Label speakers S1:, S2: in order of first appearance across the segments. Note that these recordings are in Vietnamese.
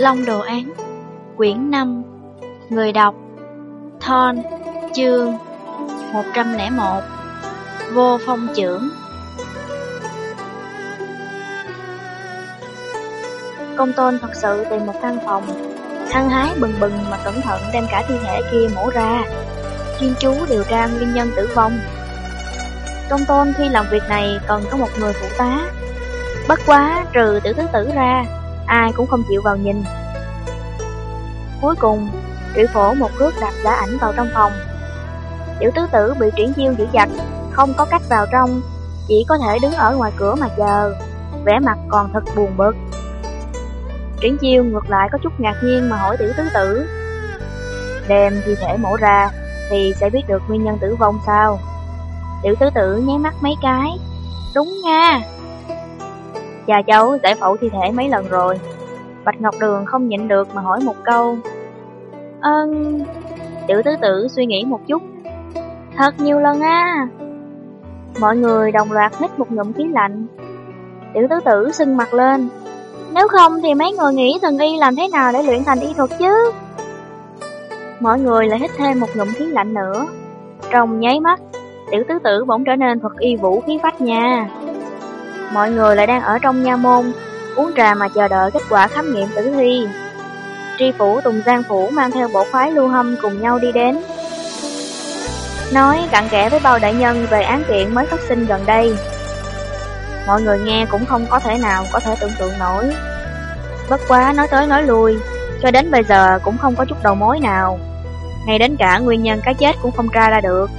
S1: Long Đồ Án, Quyển 5 Người đọc, Thon, Chương 101 Vô phong trưởng Công tôn thật sự tìm một căn phòng. Hăng hái bừng bừng mà cẩn thận đem cả thi thể kia mổ ra. Chuyên chú điều tra nguyên nhân tử vong. Công tôn khi làm việc này cần có một người phụ tá. Bất quá trừ tử thứ tử ra, ai cũng không chịu vào nhìn. Cuối cùng, triệu phổ một cước đạp giả ảnh vào trong phòng. Tiểu tứ tử bị triển chiêu giữ chặt, không có cách vào trong, chỉ có thể đứng ở ngoài cửa mà chờ, vẻ mặt còn thật buồn bực. Triển chiêu ngược lại có chút ngạc nhiên mà hỏi tiểu tứ tử. Đem thi thể mổ ra, thì sẽ biết được nguyên nhân tử vong sao? Tiểu tứ tử nháy mắt mấy cái. Đúng nha, Cha cháu giải phẫu thi thể mấy lần rồi Bạch Ngọc Đường không nhịn được mà hỏi một câu. Ơn... tiểu tứ tử suy nghĩ một chút. Thật nhiều lần á. Mọi người đồng loạt hít một ngụm khí lạnh. Tiểu tứ tử sưng mặt lên. Nếu không thì mấy người nghĩ thần y làm thế nào để luyện thành y thuật chứ? Mọi người lại hít thêm một ngụm khí lạnh nữa. Trong nháy mắt Tiểu tứ tử bỗng trở nên thuật y vũ khí phách nha. Mọi người lại đang ở trong nha môn, uống trà mà chờ đợi kết quả khám nghiệm tử thi. Tri phủ Tùng Giang Phủ mang theo bộ khoái lưu hâm cùng nhau đi đến. Nói cặn kẽ với bao đại nhân về án kiện mới phát sinh gần đây. Mọi người nghe cũng không có thể nào có thể tưởng tượng nổi. Bất quá nói tới nói lui, cho đến bây giờ cũng không có chút đầu mối nào. Ngay đến cả nguyên nhân cái chết cũng không tra ra được.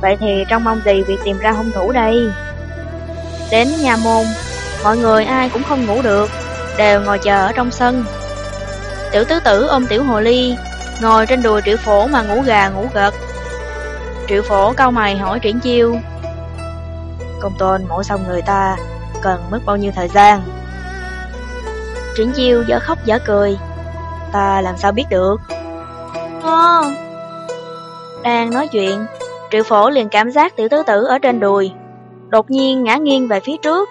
S1: Vậy thì trong mong gì việc tìm ra hung thủ đây? Đến nhà môn, mọi người ai cũng không ngủ được, đều ngồi chờ ở trong sân. Tiểu tứ tử ôm tiểu hồ ly, ngồi trên đùi triệu phổ mà ngủ gà ngủ gật. Triệu phổ cau mày hỏi triển chiêu. Công tôn mổ xong người ta, cần mất bao nhiêu thời gian? Triển chiêu dở khóc dở cười. Ta làm sao biết được? À. Đang nói chuyện, triệu phổ liền cảm giác tiểu tứ tử ở trên đùi, đột nhiên ngã nghiêng về phía trước.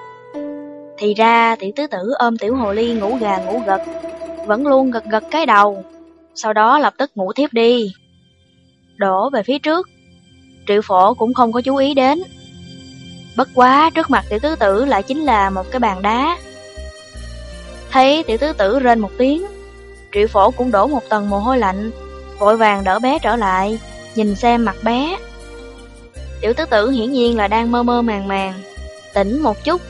S1: Thì ra tiểu tứ tử ôm tiểu hồ ly ngủ gà ngủ gật, vẫn luôn gật gật cái đầu, sau đó lập tức ngủ thiếp đi. Đổ về phía trước, triệu phổ cũng không có chú ý đến. Bất quá trước mặt tiểu tứ tử lại chính là một cái bàn đá. Thấy tiểu tứ tử rên một tiếng, triệu phổ cũng đổ một tầng mồ hôi lạnh, vội vàng đỡ bé trở lại, nhìn xem mặt bé. Tiểu tứ tử hiển nhiên là đang mơ mơ màng màng, tỉnh một chút,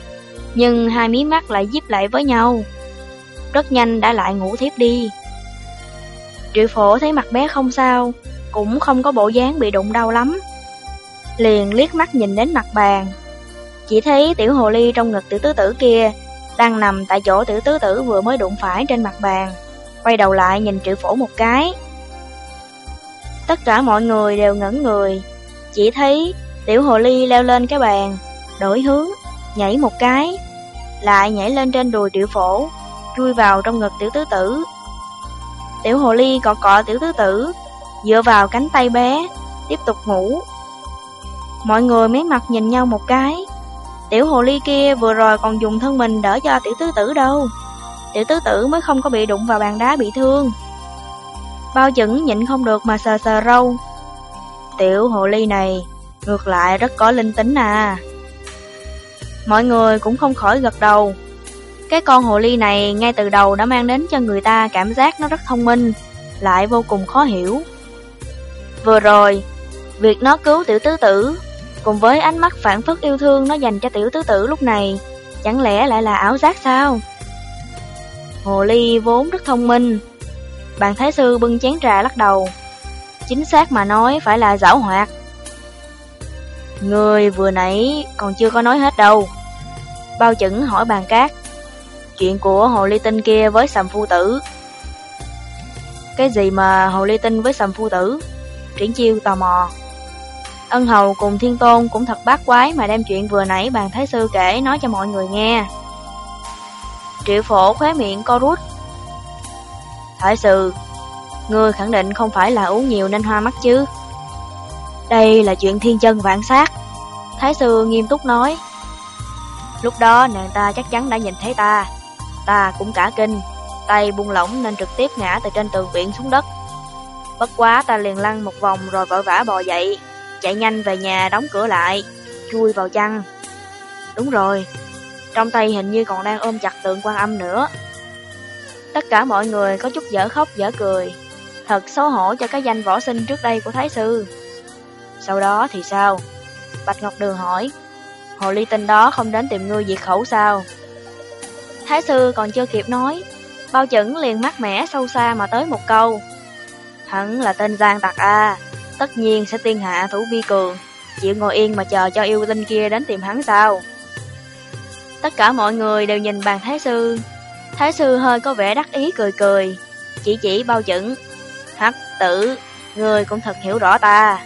S1: nhưng hai mí mắt lại díp lại với nhau. Rất nhanh đã lại ngủ thiếp đi. Triệu phổ thấy mặt bé không sao, cũng không có bộ dáng bị đụng đau lắm. Liền liếc mắt nhìn đến mặt bàn. Chỉ thấy tiểu hồ ly trong ngực tiểu tứ tử kia đang nằm tại chỗ tiểu tứ tử vừa mới đụng phải trên mặt bàn. Quay đầu lại nhìn triệu phổ một cái. Tất cả mọi người đều ngẩn người, chỉ thấy tiểu hồ ly leo lên cái bàn, đổi hướng, nhảy một cái, lại nhảy lên trên đùi tiểu phổ, chui vào trong ngực tiểu tứ tử. Tiểu hồ ly cọ cọ tiểu tứ tử, dựa vào cánh tay bé, tiếp tục ngủ. Mọi người mấy mặt nhìn nhau một cái. Tiểu hồ ly kia vừa rồi còn dùng thân mình đỡ cho tiểu tứ tử đâu. Tiểu tứ tử mới không có bị đụng vào bàn đá bị thương. Bao chững nhịn không được mà sờ sờ râu, Tiểu hồ ly này ngược lại rất có linh tính à. Mọi người cũng không khỏi gật đầu. Cái con hồ ly này ngay từ đầu đã mang đến cho người ta cảm giác nó rất thông minh, lại vô cùng khó hiểu. Vừa rồi, việc nó cứu tiểu tứ tử, cùng với ánh mắt phản phất yêu thương nó dành cho tiểu tứ tử lúc này, chẳng lẽ lại là ảo giác sao? Hồ ly vốn rất thông minh. Bạn Thái Sư bưng chén trà lắc đầu, chính xác mà nói phải là giảo hoạt. Người vừa nãy còn chưa có nói hết đâu. Bao chẩn hỏi bàn cát. Chuyện của hồ ly tinh kia với sầm phu tử. Cái gì mà hồ ly tinh với sầm phu tử? Triển chiêu tò mò. Ân hầu cùng thiên tôn cũng thật bát quái mà đem chuyện vừa nãy bàn thái sư kể nói cho mọi người nghe. Triệu phổ khóe miệng co rút. Thái sư, Ngươi khẳng định không phải là uống nhiều nên hoa mắt chứ đây là chuyện thiên chân vạn sát Thái sư nghiêm túc nói Lúc đó nàng ta chắc chắn đã nhìn thấy ta Ta cũng cả kinh tay buông lỏng nên trực tiếp ngã từ trên tường viện xuống đất. Bất quá ta liền lăn một vòng rồi vội vã bò dậy, chạy nhanh về nhà đóng cửa lại, chui vào chăn. Đúng rồi, trong tay hình như còn đang ôm chặt tượng quan âm nữa. Tất cả mọi người có chút dở khóc dở cười, thật xấu hổ cho cái danh võ sinh trước đây của Thái Sư. Sau đó thì sao? Bạch Ngọc Đường hỏi, hồ ly tinh đó không đến tìm ngươi diệt khẩu sao? Thái Sư còn chưa kịp nói, bao chẩn liền mát mẻ sâu xa mà tới một câu. Hắn là tên Giang Tạc A, tất nhiên sẽ tiên hạ thủ vi cường, chịu ngồi yên mà chờ cho yêu tinh kia đến tìm hắn sao? Tất cả mọi người đều nhìn bàn Thái Sư. Thái Sư hơi có vẻ đắc ý cười cười, chỉ chỉ bao chẩn. Hắc tử, ngươi cũng thật hiểu rõ ta.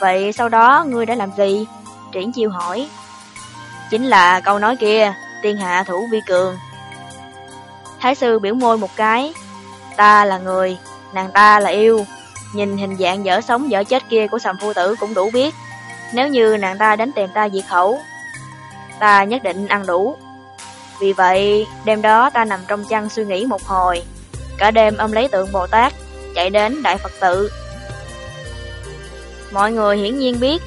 S1: Vậy sau đó ngươi đã làm gì? Triển chiêu hỏi. Chính là câu nói kia, tiên hạ thủ vi cường. Thái sư biểu môi một cái. Ta là người, nàng ta là yêu. Nhìn hình dạng dở sống dở chết kia của sầm phu tử cũng đủ biết. Nếu như nàng ta đến tìm ta diệt khẩu, ta nhất định ăn đủ. Vì vậy, đêm đó ta nằm trong chăn suy nghĩ một hồi. Cả đêm ôm lấy tượng Bồ Tát, chạy đến Đại Phật tự. Mọi người hiển nhiên biết,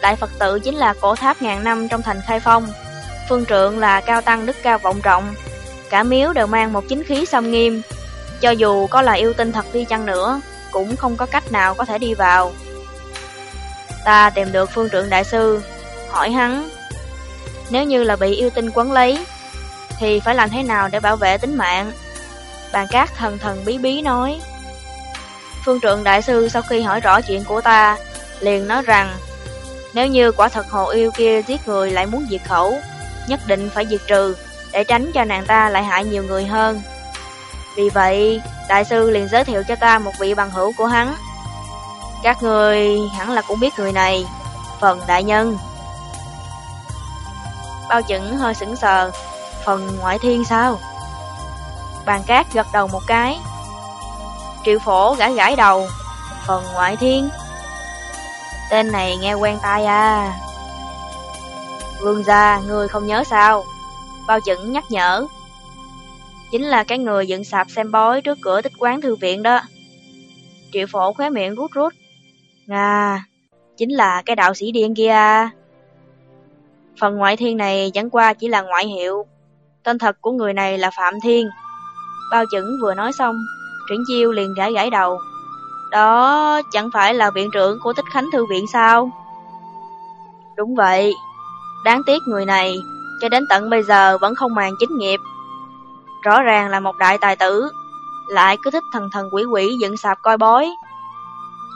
S1: Đại Phật tự chính là cổ tháp ngàn năm trong thành Khai Phong. Phương trượng là cao tăng đức cao vọng trọng, cả miếu đều mang một chính khí xâm nghiêm. Cho dù có là yêu tinh thật đi chăng nữa, cũng không có cách nào có thể đi vào. Ta tìm được phương trượng đại sư, hỏi hắn, nếu như là bị yêu tinh quấn lấy, thì phải làm thế nào để bảo vệ tính mạng? Bàn cát thần thần bí bí nói. Phương trượng đại sư sau khi hỏi rõ chuyện của ta, liền nói rằng, nếu như quả thật hồ yêu kia giết người lại muốn diệt khẩu, nhất định phải diệt trừ, để tránh cho nàng ta lại hại nhiều người hơn. Vì vậy, đại sư liền giới thiệu cho ta một vị bằng hữu của hắn. Các người hẳn là cũng biết người này, phần đại nhân. Bao chững hơi sững sờ, phần ngoại thiên sao? Bàn cát gật đầu một cái. Triệu phổ gãi gãi đầu, phần ngoại thiên. Tên này nghe quen tai à. Vương gia, người không nhớ sao? Bao chẩn nhắc nhở. Chính là cái người dựng sạp xem bói trước cửa tích quán thư viện đó. Triệu phổ khóe miệng rút rút. Nga, chính là cái đạo sĩ điên kia à. Phần ngoại thiên này chẳng qua chỉ là ngoại hiệu. Tên thật của người này là Phạm Thiên. Bao chẩn vừa nói xong, Triển Chiêu liền gãi gãi đầu. Đó chẳng phải là viện trưởng của Tích Khánh Thư viện sao? Đúng vậy, Đáng tiếc người này, cho đến tận bây giờ vẫn không màng chính nghiệp. Rõ ràng là một đại tài tử, lại cứ thích thần thần quỷ quỷ dựng sạp coi bói.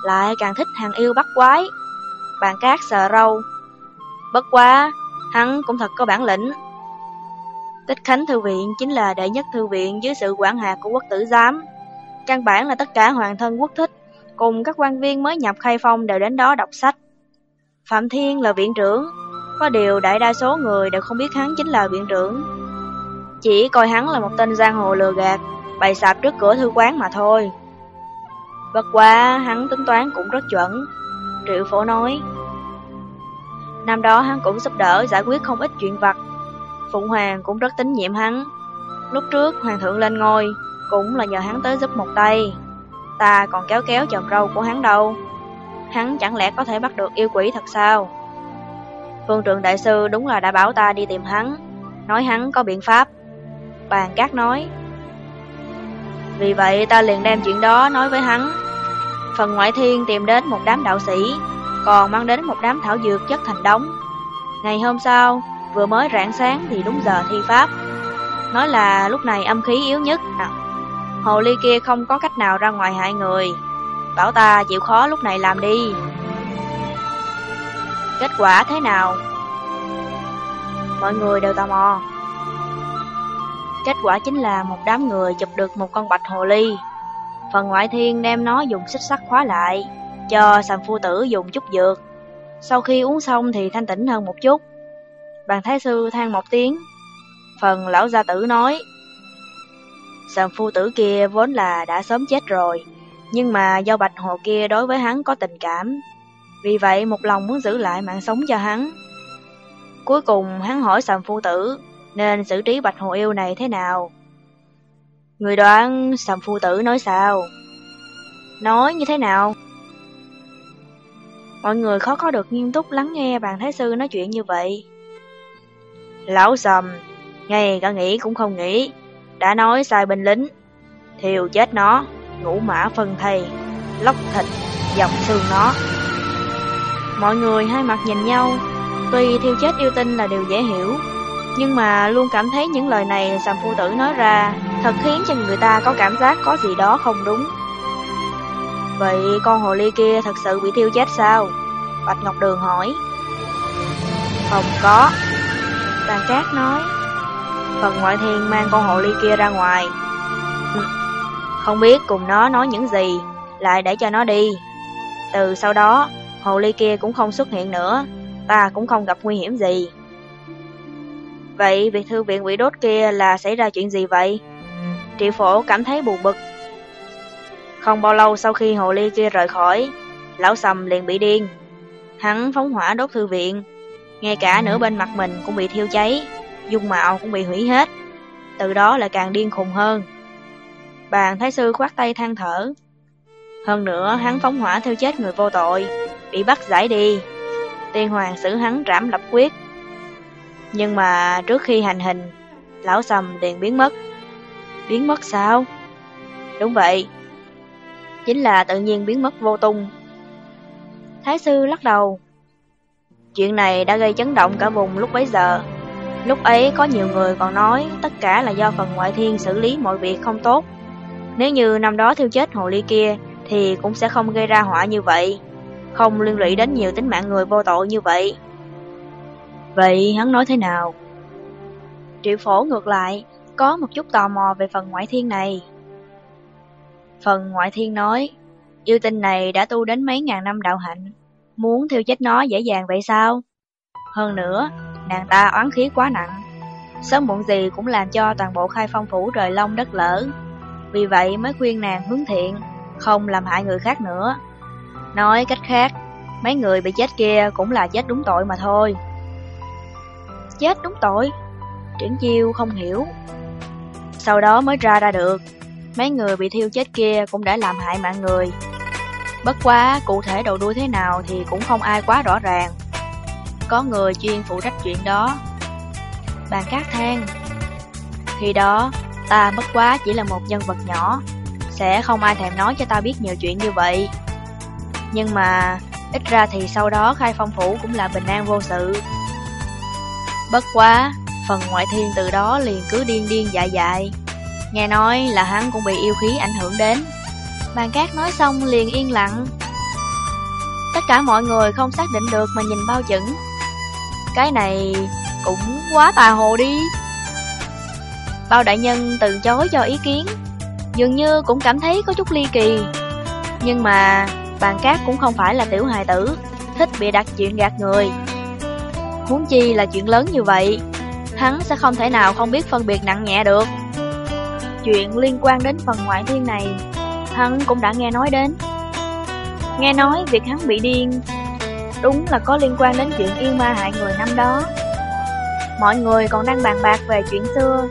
S1: Lại càng thích hàng yêu bắt quái, bàn cát sờ râu. Bất quá, hắn cũng thật có bản lĩnh. Tích Khánh Thư viện chính là đệ nhất thư viện dưới sự quản hạt của quốc tử giám. Căn bản là tất cả hoàng thân quốc thích, cùng các quan viên mới nhập khai phong đều đến đó đọc sách. Phạm Thiên là viện trưởng, có điều đại đa số người đều không biết hắn chính là viện trưởng. Chỉ coi hắn là một tên giang hồ lừa gạt, bày sạp trước cửa thư quán mà thôi. Bất quá hắn tính toán cũng rất chuẩn, Triệu Phổ nói. Năm đó hắn cũng giúp đỡ giải quyết không ít chuyện vặt. Phụng Hoàng cũng rất tín nhiệm hắn. Lúc trước Hoàng thượng lên ngôi, cũng là nhờ hắn tới giúp một tay. Ta còn kéo kéo chòm râu của hắn đâu. Hắn chẳng lẽ có thể bắt được yêu quỷ thật sao? Phương trượng đại sư đúng là đã bảo ta đi tìm hắn, nói hắn có biện pháp. Bàn cát nói. Vì vậy ta liền đem chuyện đó nói với hắn. Phần ngoại thiên tìm đến một đám đạo sĩ, còn mang đến một đám thảo dược chất thành đống. Ngày hôm sau, vừa mới rạng sáng thì đúng giờ thi pháp. Nói là lúc này âm khí yếu nhất. À, hồ ly kia không có cách nào ra ngoài hại người. Bảo ta chịu khó lúc này làm đi. Kết quả thế nào? Mọi người đều tò mò. Kết quả chính là một đám người chụp được một con bạch hồ ly. Phần ngoại thiên đem nó dùng xích sắt khóa lại, cho sàm phu tử dùng chút dược. Sau khi uống xong thì thanh tĩnh hơn một chút. Bàn thái sư than một tiếng. Phần lão gia tử nói, sầm phu tử kia vốn là đã sớm chết rồi, nhưng mà do bạch hồ kia đối với hắn có tình cảm, vì vậy một lòng muốn giữ lại mạng sống cho hắn. Cuối cùng hắn hỏi sầm phu tử nên xử trí bạch hồ yêu này thế nào. Người đoán Sầm Phu Tử nói sao? Nói như thế nào? Mọi người khó có được nghiêm túc lắng nghe bàn thái sư nói chuyện như vậy. Lão Sầm, ngay cả nghĩ cũng không nghĩ, đã nói sai binh lính, thiêu chết nó, ngũ mã phân thây, lóc thịt, dòng xương nó. Mọi người hai mặt nhìn nhau, tuy thiêu chết yêu tinh là điều dễ hiểu, nhưng mà luôn cảm thấy những lời này sàm Phu Tử nói ra thật khiến cho người ta có cảm giác có gì đó không đúng. Vậy con hồ ly kia thật sự bị thiêu chết sao? Bạch Ngọc Đường hỏi. Không có. Bàn Cát nói. Phần ngoại thiên mang con hồ ly kia ra ngoài. Không biết cùng nó nói những gì, lại để cho nó đi. Từ sau đó, hồ ly kia cũng không xuất hiện nữa, ta cũng không gặp nguy hiểm gì. Vậy việc thư viện bị đốt kia là xảy ra chuyện gì vậy? Triệu phổ cảm thấy buồn bực. Không bao lâu sau khi hồ ly kia rời khỏi, lão sầm liền bị điên. Hắn phóng hỏa đốt thư viện, ngay cả nửa bên mặt mình cũng bị thiêu cháy, dung mạo cũng bị hủy hết. Từ đó lại càng điên khùng hơn. Bàn thái sư khoát tay than thở. Hơn nữa hắn phóng hỏa theo chết người vô tội, bị bắt giải đi. Tiên hoàng xử hắn trảm lập quyết. Nhưng mà trước khi hành hình, lão sầm liền biến mất. Biến mất sao? Đúng vậy. Chính là tự nhiên biến mất vô tung. Thái sư lắc đầu. Chuyện này đã gây chấn động cả vùng lúc bấy giờ. Lúc ấy có nhiều người còn nói tất cả là do phần ngoại thiên xử lý mọi việc không tốt. Nếu như năm đó thiêu chết hồ ly kia thì cũng sẽ không gây ra họa như vậy, không liên lụy đến nhiều tính mạng người vô tội như vậy. Vậy hắn nói thế nào? Triệu phổ ngược lại, có một chút tò mò về phần ngoại thiên này. Phần ngoại thiên nói, yêu tinh này đã tu đến mấy ngàn năm đạo hạnh, muốn thiêu chết nó dễ dàng vậy sao? Hơn nữa, nàng ta oán khí quá nặng, sớm muộn gì cũng làm cho toàn bộ khai phong phủ trời long đất lỡ. Vì vậy mới khuyên nàng hướng thiện, không làm hại người khác nữa. Nói cách khác, mấy người bị chết kia cũng là chết đúng tội mà thôi. Chết đúng tội? Triển chiêu không hiểu. Sau đó mới ra ra được, mấy người bị thiêu chết kia cũng đã làm hại mạng người. Bất quá, cụ thể đầu đuôi thế nào thì cũng không ai quá rõ ràng. Có người chuyên phụ trách chuyện đó. Bàn cát than. Khi đó, ta bất quá chỉ là một nhân vật nhỏ, sẽ không ai thèm nói cho ta biết nhiều chuyện như vậy. Nhưng mà, ít ra thì sau đó khai phong phủ cũng là bình an vô sự. Bất quá, phần ngoại thiên từ đó liền cứ điên điên dại dại. Nghe nói là hắn cũng bị yêu khí ảnh hưởng đến. Bàn cát nói xong liền yên lặng. Tất cả mọi người không xác định được mà nhìn bao chững. Cái này cũng quá tà hồ đi. Bao đại nhân từ chối cho ý kiến, dường như cũng cảm thấy có chút ly kỳ. Nhưng mà bàn cát cũng không phải là tiểu hài tử, thích bị đặt chuyện gạt người. Huống chi là chuyện lớn như vậy, hắn sẽ không thể nào không biết phân biệt nặng nhẹ được. Chuyện liên quan đến phần ngoại thiên này, hắn cũng đã nghe nói đến. Nghe nói việc hắn bị điên, đúng là có liên quan đến chuyện yêu ma hại người năm đó. Mọi người còn đang bàn bạc về chuyện xưa,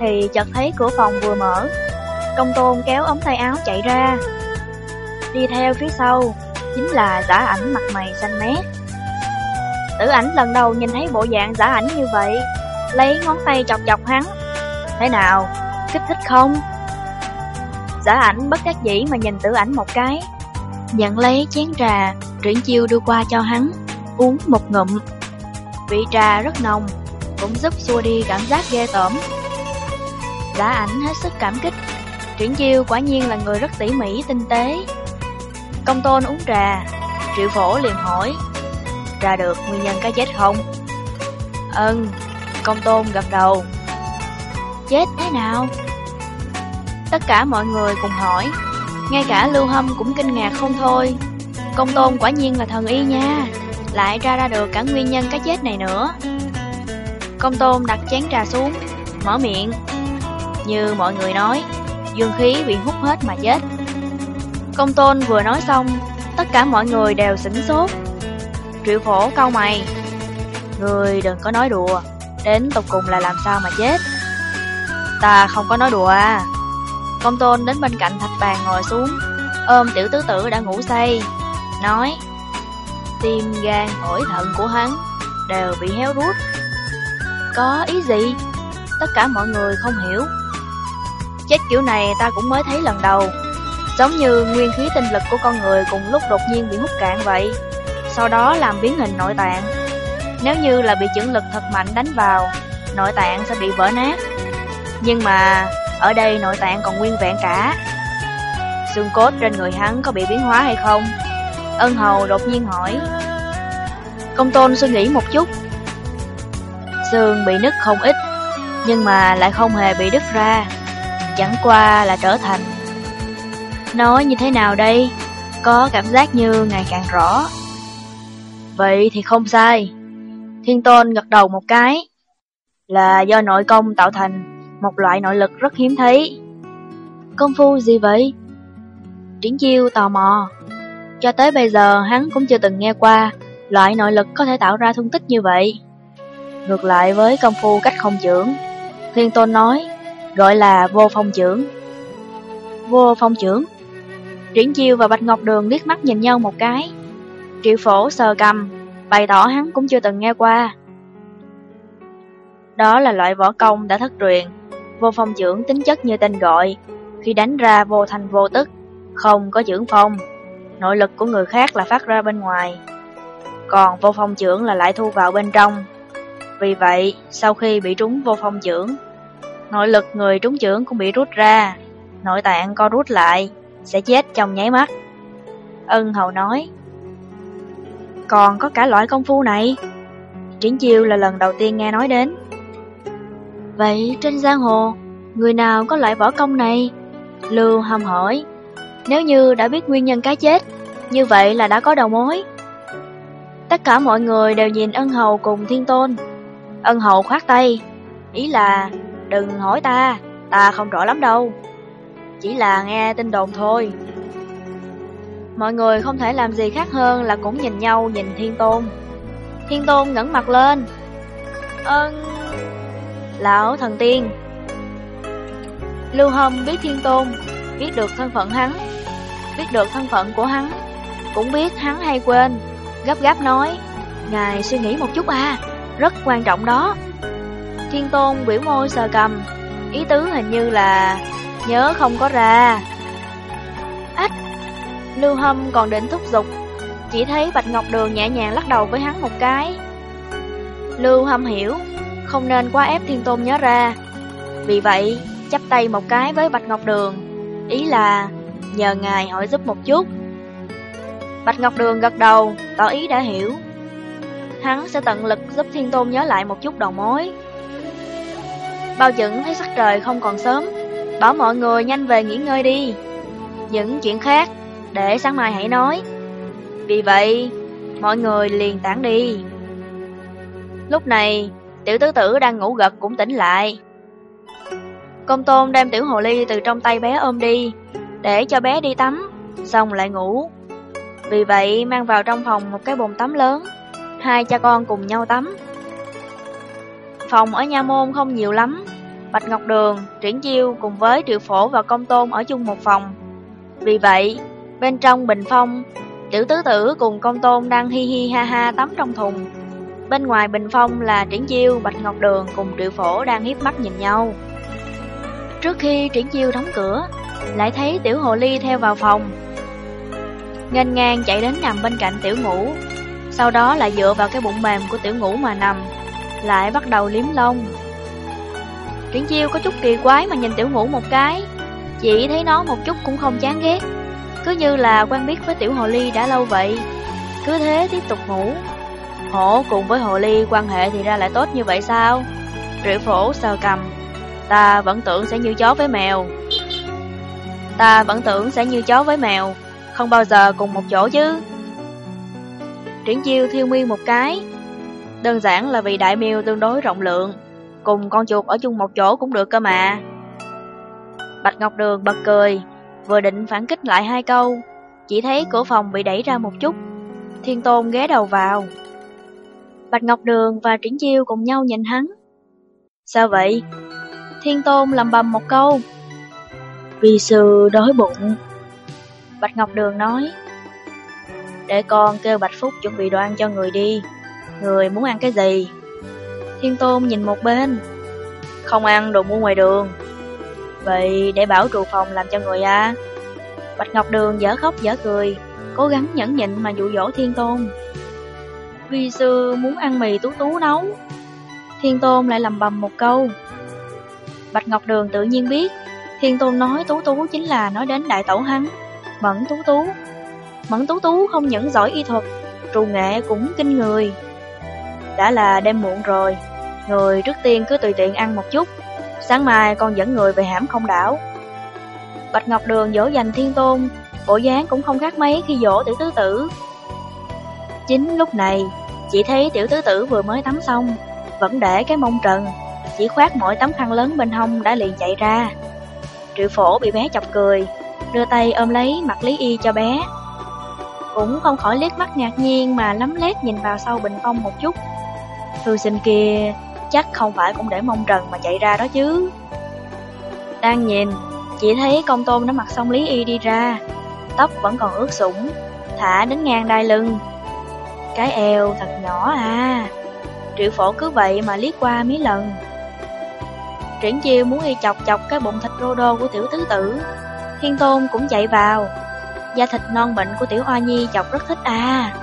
S1: thì chợt thấy cửa phòng vừa mở. Công tôn kéo ống tay áo chạy ra. Đi theo phía sau, chính là giả ảnh mặt mày xanh mét. Tử ảnh lần đầu nhìn thấy bộ dạng giả ảnh như vậy, lấy ngón tay chọc chọc hắn. Thế nào, kích thích không? Giả ảnh bất đắc dĩ mà nhìn tử ảnh một cái, nhận lấy chén trà, triển chiêu đưa qua cho hắn, uống một ngụm. Vị trà rất nồng, cũng giúp xua đi cảm giác ghê tởm. Giá ảnh hết sức cảm kích, triển chiêu quả nhiên là người rất tỉ mỉ tinh tế. Công tôn uống trà, triệu phổ liền hỏi, ra được nguyên nhân cái chết không? Ừm, công tôn gật đầu. Chết thế nào? Tất cả mọi người cùng hỏi, ngay cả Lưu Hâm cũng kinh ngạc không thôi. Công tôn quả nhiên là thần y nha, lại ra ra được cả nguyên nhân cái chết này nữa. Công tôn đặt chén trà xuống, mở miệng. Như mọi người nói, dương khí bị hút hết mà chết. Công tôn vừa nói xong, tất cả mọi người đều sửng sốt. Triệu phổ cau mày. Người đừng có nói đùa, đến tục cùng là làm sao mà chết. Ta không có nói đùa à. Công tôn đến bên cạnh thạch bàn ngồi xuống, ôm tiểu tứ tử đã ngủ say, nói Tim gan phổi thận của hắn đều bị héo rút. Có ý gì? Tất cả mọi người không hiểu. Chết kiểu này ta cũng mới thấy lần đầu. Giống như nguyên khí tinh lực của con người cùng lúc đột nhiên bị hút cạn vậy. Sau đó làm biến hình nội tạng. Nếu như là bị chưởng lực thật mạnh đánh vào, nội tạng sẽ bị vỡ nát. Nhưng mà ở đây nội tạng còn nguyên vẹn cả. Xương cốt trên người hắn có bị biến hóa hay không? Ân hầu đột nhiên hỏi. Công tôn suy nghĩ một chút. Xương bị nứt không ít, nhưng mà lại không hề bị đứt ra. Chẳng qua là trở thành. Nói như thế nào đây? Có cảm giác như ngày càng rõ. Vậy thì không sai. Thiên tôn gật đầu một cái. Là do nội công tạo thành một loại nội lực rất hiếm thấy. Công phu gì vậy? Triển chiêu tò mò. Cho tới bây giờ hắn cũng chưa từng nghe qua loại nội lực có thể tạo ra thương tích như vậy. Ngược lại với công phu cách không trưởng, Thiên Tôn nói, gọi là vô phong trưởng. Vô phong trưởng. Triển chiêu và Bạch Ngọc Đường liếc mắt nhìn nhau một cái. Triệu phổ sờ cầm, bày tỏ hắn cũng chưa từng nghe qua. Đó là loại võ công đã thất truyền, vô phong trưởng tính chất như tên gọi, khi đánh ra vô thành vô tức, không có trưởng phong. Nội lực của người khác là phát ra bên ngoài, còn vô phong trưởng là lại thu vào bên trong. Vì vậy, sau khi bị trúng vô phong trưởng, nội lực người trúng trưởng cũng bị rút ra, nội tạng co rút lại, sẽ chết trong nháy mắt. Ân hầu nói, còn có cả loại công phu này. Triển chiêu là lần đầu tiên nghe nói đến. Vậy trên giang hồ, người nào có loại võ công này? Lưu hâm hỏi, nếu như đã biết nguyên nhân cái chết, như vậy là đã có đầu mối. Tất cả mọi người đều nhìn ân hầu cùng thiên tôn. Ân hầu khoát tay, ý là đừng hỏi ta, ta không rõ lắm đâu. Chỉ là nghe tin đồn thôi. Mọi người không thể làm gì khác hơn là cũng nhìn nhau nhìn thiên tôn. Thiên tôn ngẩng mặt lên. Ân... Lão thần tiên. Lưu Hâm biết thiên tôn, biết được thân phận hắn, biết được thân phận của hắn, cũng biết hắn hay quên gấp gáp nói, Ngài suy nghĩ một chút à, rất quan trọng đó. Thiên Tôn biểu môi sờ cầm, ý tứ hình như là nhớ không có ra. Ách, Lưu Hâm còn định thúc giục, chỉ thấy Bạch Ngọc Đường nhẹ nhàng lắc đầu với hắn một cái. Lưu Hâm hiểu, không nên quá ép Thiên Tôn nhớ ra. Vì vậy, chắp tay một cái với Bạch Ngọc Đường, ý là nhờ ngài hỏi giúp một chút. Bạch Ngọc Đường gật đầu, tỏ ý đã hiểu. Hắn sẽ tận lực giúp Thiên Tôn nhớ lại một chút đầu mối. Bao chuẩn thấy sắc trời không còn sớm, bảo mọi người nhanh về nghỉ ngơi đi. Những chuyện khác, để sáng mai hãy nói. Vì vậy, mọi người liền tản đi. Lúc này, tiểu tứ tử đang ngủ gật cũng tỉnh lại. Công tôn đem tiểu hồ ly từ trong tay bé ôm đi, để cho bé đi tắm, xong lại ngủ. Vì vậy mang vào trong phòng một cái bồn tắm lớn, hai cha con cùng nhau tắm. Phòng ở Nha Môn không nhiều lắm, Bạch Ngọc Đường, Triển Chiêu cùng với Triệu Phổ và Công Tôn ở chung một phòng. Vì vậy, bên trong bình phong, Tiểu Tứ Tử cùng Công Tôn đang hi hi ha ha tắm trong thùng. Bên ngoài bình phong là Triển Chiêu, Bạch Ngọc Đường cùng Triệu Phổ đang hiếp mắt nhìn nhau. Trước khi Triển Chiêu đóng cửa, lại thấy Tiểu Hồ Ly theo vào phòng, nghênh ngang chạy đến nằm bên cạnh tiểu ngủ, sau đó lại dựa vào cái bụng mềm của tiểu ngủ mà nằm, lại bắt đầu liếm lông. Triển chiêu có chút kỳ quái mà nhìn tiểu ngủ một cái, chỉ thấy nó một chút cũng không chán ghét, cứ như là quen biết với tiểu hồ ly đã lâu vậy, cứ thế tiếp tục ngủ. Hổ cùng với hồ ly quan hệ thì ra lại tốt như vậy sao? Triệu phổ sờ cầm, ta vẫn tưởng sẽ như chó với mèo. Ta vẫn tưởng sẽ như chó với mèo, không bao giờ cùng một chỗ chứ. Triển chiêu thiêu nguyên một cái, đơn giản là vì đại miêu tương đối rộng lượng, cùng con chuột ở chung một chỗ cũng được cơ mà. Bạch Ngọc Đường bật cười, vừa định phản kích lại hai câu, chỉ thấy cửa phòng bị đẩy ra một chút, Thiên Tôn ghé đầu vào. Bạch Ngọc Đường và Triển Chiêu cùng nhau nhìn hắn. Sao vậy? Thiên Tôn lầm bầm một câu. Vì sư đói bụng. Bạch Ngọc Đường nói, để con kêu Bạch Phúc chuẩn bị đồ ăn cho người đi. Người muốn ăn cái gì? Thiên Tôn nhìn một bên, không ăn đồ mua ngoài đường. Vậy để bảo trụ phòng làm cho người à? Bạch Ngọc Đường dở khóc dở cười, cố gắng nhẫn nhịn mà dụ dỗ Thiên Tôn. Vi sư muốn ăn mì tú tú nấu. Thiên Tôn lại lầm bầm một câu. Bạch Ngọc Đường tự nhiên biết, Thiên Tôn nói tú tú chính là nói đến đại tẩu hắn, Mẫn tú tú. Mẫn tú tú không những giỏi y thuật, trù nghệ cũng kinh người. Đã là đêm muộn rồi, người trước tiên cứ tùy tiện ăn một chút, sáng mai con dẫn người về hãm không đảo. Bạch Ngọc Đường dỗ dành Thiên Tôn, bộ dáng cũng không khác mấy khi dỗ tiểu tứ tử. Chính lúc này, chỉ thấy tiểu tứ tử vừa mới tắm xong, vẫn để cái mông trần, chỉ khoát mỗi tấm khăn lớn bên hông đã liền chạy ra. Triệu phổ bị bé chọc cười, đưa tay ôm lấy mặt Lý Y cho bé. Cũng không khỏi liếc mắt ngạc nhiên mà lấm lét nhìn vào sau bình phong một chút. Thư sinh kia chắc không phải cũng để mông trần mà chạy ra đó chứ. Đang nhìn, chỉ thấy công tôm đã mặc xong Lý Y đi ra, tóc vẫn còn ướt sũng, thả đến ngang đai lưng. Cái eo thật nhỏ à, triệu phổ cứ vậy mà liếc qua mấy lần. Triển chiêu muốn y chọc chọc cái bụng thịt rô đô của tiểu tứ tử, thiên tôn cũng chạy vào. Da thịt non bệnh của tiểu hoa nhi chọc rất thích à.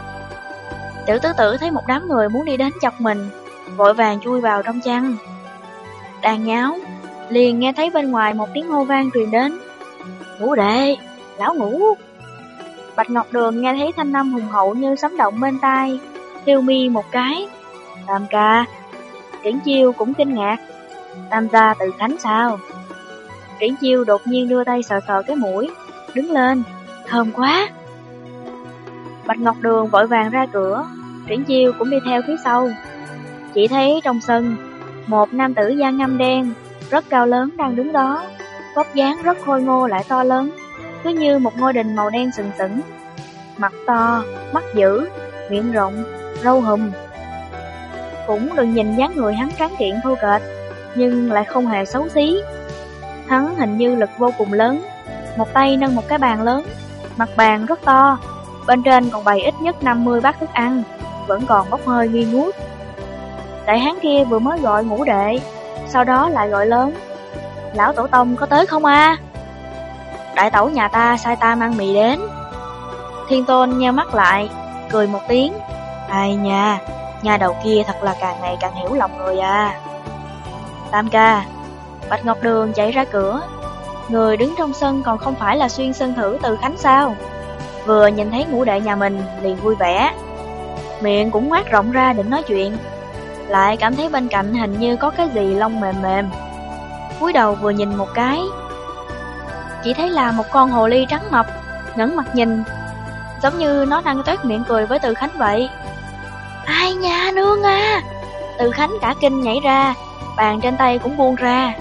S1: Tiểu tứ tử thấy một đám người muốn đi đến chọc mình, vội vàng chui vào trong chăn. Đang nháo, liền nghe thấy bên ngoài một tiếng hô vang truyền đến. Ngủ đệ, lão ngủ. Bạch Ngọc Đường nghe thấy thanh âm hùng hậu như sấm động bên tai, thiêu mi một cái. Tam ca, Triển Chiêu cũng kinh ngạc. Tam gia từ Khánh sao? Triển Chiêu đột nhiên đưa tay sờ sờ cái mũi, đứng lên, thơm quá. Bạch Ngọc Đường vội vàng ra cửa, Triển Chiêu cũng đi theo phía sau. Chỉ thấy trong sân, một nam tử da ngâm đen, rất cao lớn đang đứng đó, vóc dáng rất khôi ngô lại to lớn, cứ như một ngôi đình màu đen sừng sững. Mặt to, mắt dữ, miệng rộng, râu hùm. Cũng đừng nhìn dáng người hắn tráng kiện thô kệch, nhưng lại không hề xấu xí. Hắn hình như lực vô cùng lớn, một tay nâng một cái bàn lớn, mặt bàn rất to, bên trên còn bày ít nhất 50 bát thức ăn, vẫn còn bốc hơi nghi ngút. Đại hán kia vừa mới gọi ngũ đệ, sau đó lại gọi lớn. Lão tổ tông có tới không a? Đại tẩu nhà ta sai ta mang mì đến. Thiên tôn nheo mắt lại, cười một tiếng. Ai nha, nhà đầu kia thật là càng ngày càng hiểu lòng người à. Tam ca, Bạch Ngọc Đường chạy ra cửa. Người đứng trong sân còn không phải là xuyên sân thử từ Khánh sao. Vừa nhìn thấy ngũ đệ nhà mình liền vui vẻ. Miệng cũng ngoác rộng ra định nói chuyện. Lại cảm thấy bên cạnh hình như có cái gì lông mềm mềm. cúi đầu vừa nhìn một cái. Chỉ thấy là một con hồ ly trắng mập, ngẩng mặt nhìn. Giống như nó đang toét miệng cười với Từ Khánh vậy. Ai nha nương à Từ Khánh cả kinh nhảy ra Bàn trên tay cũng buông ra.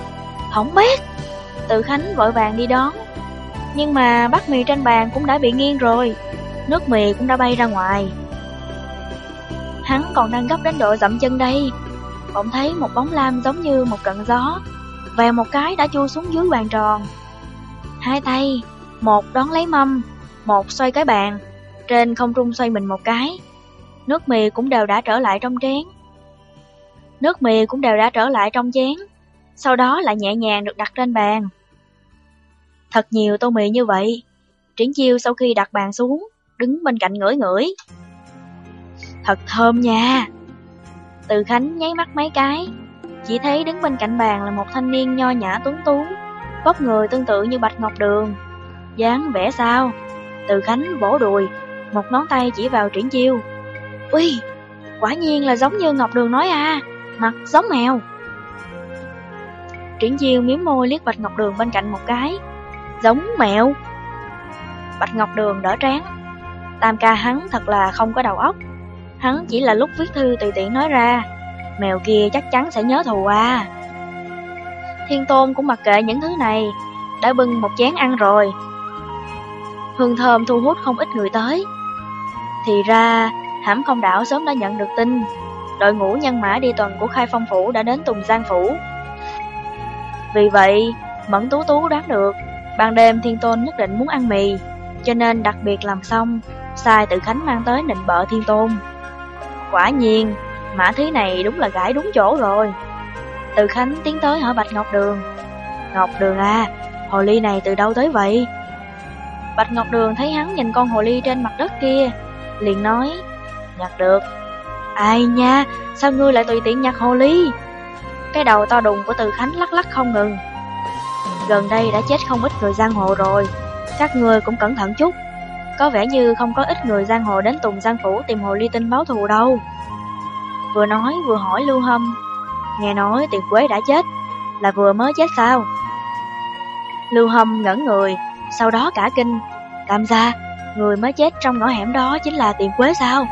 S1: Hỏng bét tự Khánh vội vàng đi đón. Nhưng mà bát mì trên bàn cũng đã bị nghiêng rồi. Nước mì cũng đã bay ra ngoài. Hắn còn đang gấp đến độ dậm chân đây. Bỗng thấy một bóng lam giống như một trận gió Vèo một cái đã chui xuống dưới bàn tròn. Hai tay, Một đón lấy mâm, Một xoay cái bàn, Trên không trung xoay mình một cái. Nước mì cũng đều đã trở lại trong chén. Nước mì cũng đều đã trở lại trong chén, sau đó lại nhẹ nhàng được đặt trên bàn. Thật nhiều tô mì như vậy, Triển Chiêu sau khi đặt bàn xuống, đứng bên cạnh ngửi ngửi. Thật thơm nha! Từ Khánh nháy mắt mấy cái, chỉ thấy đứng bên cạnh bàn là một thanh niên nho nhã tuấn tú, vóc người tương tự như Bạch Ngọc Đường. dáng vẻ sao? Từ Khánh vỗ đùi, một ngón tay chỉ vào Triển Chiêu. Ui, quả nhiên là giống như Ngọc Đường nói à, mặt giống mèo. Triển Diêu miếm môi liếc Bạch Ngọc Đường bên cạnh một cái, giống mèo. Bạch Ngọc Đường đỡ trán, tam ca hắn thật là không có đầu óc. Hắn chỉ là lúc viết thư tùy tiện nói ra, mèo kia chắc chắn sẽ nhớ thù à. Thiên Tôn cũng mặc kệ những thứ này, đã bưng một chén ăn rồi. Hương thơm thu hút không ít người tới. Thì ra, Hãm không đảo sớm đã nhận được tin, đội ngũ nhân mã đi tuần của Khai Phong Phủ đã đến Tùng Giang Phủ. Vì vậy, Mẫn Tú Tú đoán được, Ban đêm Thiên Tôn nhất định muốn ăn mì, cho nên đặc biệt làm xong, sai tự Khánh mang tới nịnh bợ Thiên Tôn. Quả nhiên, mã thí này đúng là gãi đúng chỗ rồi. Từ Khánh tiến tới hỏi Bạch Ngọc Đường. Ngọc Đường à, hồ ly này từ đâu tới vậy? Bạch Ngọc Đường thấy hắn nhìn con hồ ly trên mặt đất kia, liền nói, nhặt được. Ai nha, sao ngươi lại tùy tiện nhặt hồ ly? Cái đầu to đùng của Từ Khánh lắc lắc không ngừng. Gần đây đã chết không ít người giang hồ rồi, các ngươi cũng cẩn thận chút. Có vẻ như không có ít người giang hồ đến Tùng Giang Phủ tìm hồ ly tinh báo thù đâu. Vừa nói vừa hỏi Lưu Hâm, nghe nói tiền quế đã chết, là vừa mới chết sao? Lưu Hâm ngẩn người, sau đó cả kinh, tam gia, người mới chết trong ngõ hẻm đó chính là tiền quế sao?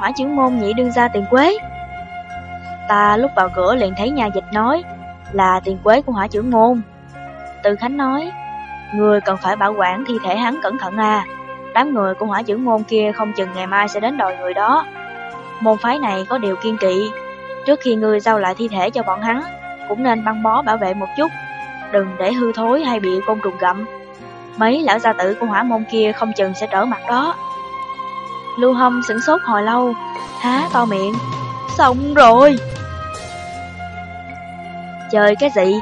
S1: Hỏa trưởng môn nhị đương ra tiền quế. Ta lúc vào cửa liền thấy nhà dịch nói là tiền quế của hỏa trưởng môn. Từ Khánh nói, người cần phải bảo quản thi thể hắn cẩn thận à. Đám người của hỏa trưởng môn kia không chừng ngày mai sẽ đến đòi người đó. Môn phái này có điều kiên kỵ. Trước khi người giao lại thi thể cho bọn hắn, cũng nên băng bó bảo vệ một chút. Đừng để hư thối hay bị côn trùng gặm. Mấy lão gia tử của hỏa môn kia không chừng sẽ trở mặt đó. Lưu Hâm sửng sốt hồi lâu, há to miệng. Xong rồi! Chơi cái gì?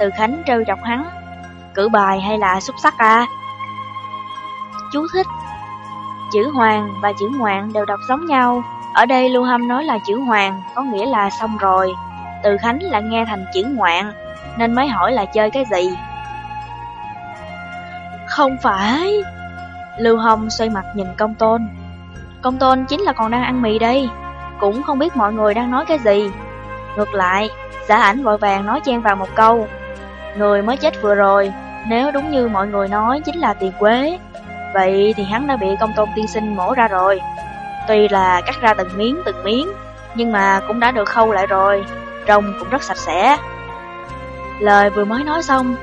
S1: Từ Khánh trêu chọc hắn. Cử bài hay là xúc sắc à? Chú thích Chữ hoàng và chữ ngoạn đều đọc giống nhau. Ở đây Lưu Hâm nói là chữ hoàng, có nghĩa là xong rồi. Từ Khánh lại nghe thành chữ ngoạn, nên mới hỏi là chơi cái gì. Không phải. Lưu Hồng xoay mặt nhìn công tôn. Công tôn chính là còn đang ăn mì đây, cũng không biết mọi người đang nói cái gì. Ngược lại, giả ảnh vội vàng nói chen vào một câu. Người mới chết vừa rồi, nếu đúng như mọi người nói chính là tiền quế, vậy thì hắn đã bị công tôn tiên sinh mổ ra rồi. Tuy là cắt ra từng miếng từng miếng, nhưng mà cũng đã được khâu lại rồi, rồng cũng rất sạch sẽ. Lời vừa mới nói xong,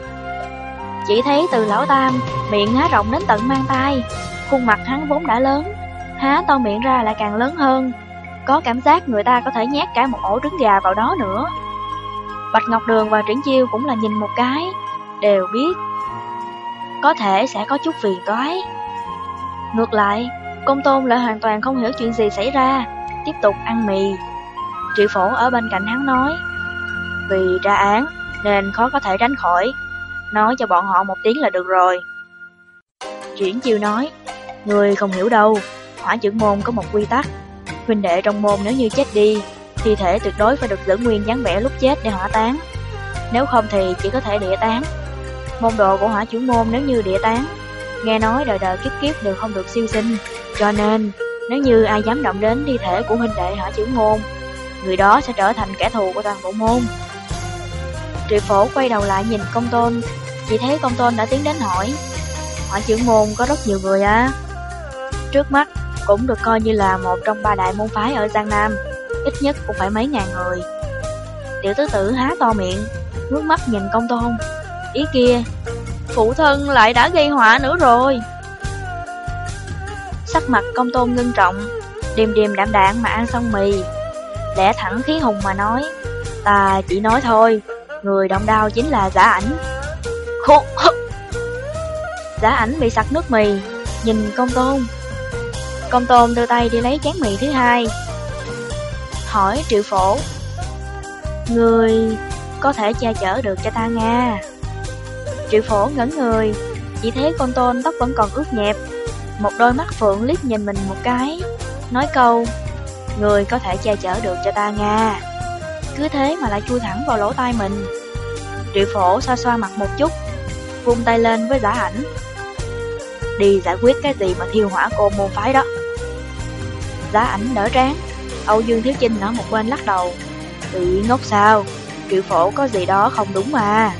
S1: chỉ thấy từ lão tam, miệng há rộng đến tận mang tay, khuôn mặt hắn vốn đã lớn, há to miệng ra lại càng lớn hơn, có cảm giác người ta có thể nhét cả một ổ trứng gà vào đó nữa. Bạch Ngọc Đường và Triển Chiêu cũng là nhìn một cái, đều biết có thể sẽ có chút phiền toái. Ngược lại, công tôn lại hoàn toàn không hiểu chuyện gì xảy ra, tiếp tục ăn mì. Triệu phổ ở bên cạnh hắn nói, vì ra án nên khó có thể tránh khỏi, nói cho bọn họ một tiếng là được rồi. Triển chiêu nói, người không hiểu đâu, hỏa trưởng môn có một quy tắc, huynh đệ trong môn nếu như chết đi, thi thể tuyệt đối phải được giữ nguyên dáng vẻ lúc chết để hỏa táng. Nếu không thì chỉ có thể địa tán Môn đồ của hỏa trưởng môn nếu như địa tán nghe nói đời đời kiếp kiếp đều không được siêu sinh, cho nên nếu như ai dám động đến thi thể của huynh đệ hỏa trưởng môn, người đó sẽ trở thành kẻ thù của toàn bộ môn. Triệu phổ quay đầu lại nhìn công tôn, chỉ thấy công tôn đã tiến đến hỏi, hỏa trưởng môn có rất nhiều người á. Trước mắt, cũng được coi như là một trong ba đại môn phái ở Giang Nam, ít nhất cũng phải mấy ngàn người. Tiểu tứ tử há to miệng, ngước mắt nhìn công tôn. Ý kia, phụ thân lại đã gây họa nữa rồi. Sắc mặt công tôn ngưng trọng, điềm điềm đạm đạm mà ăn xong mì. Lẽ thẳng khí hùng mà nói, ta chỉ nói thôi, người động đau chính là giả ảnh. Khô, Giả ảnh bị sặc nước mì, nhìn công tôn. Công tôm đưa tay đi lấy chén mì thứ hai, hỏi triệu phổ Người có thể che chở được cho ta Nga? Triệu phổ ngẩn người Chỉ thấy con tôm tóc vẫn còn ướt nhẹp. Một đôi mắt phượng liếc nhìn mình một cái Nói câu Người có thể che chở được cho ta Nga. Cứ thế mà lại chui thẳng vào lỗ tai mình. Triệu phổ xoa xoa mặt một chút Vung tay lên với giả ảnh. Đi giải quyết cái gì mà thiêu hỏa cô môn phái đó giá ảnh đỡ trán Âu Dương Thiếu Chinh ở một bên lắc đầu. Tự ngốc sao? Triệu phổ có gì đó không đúng mà.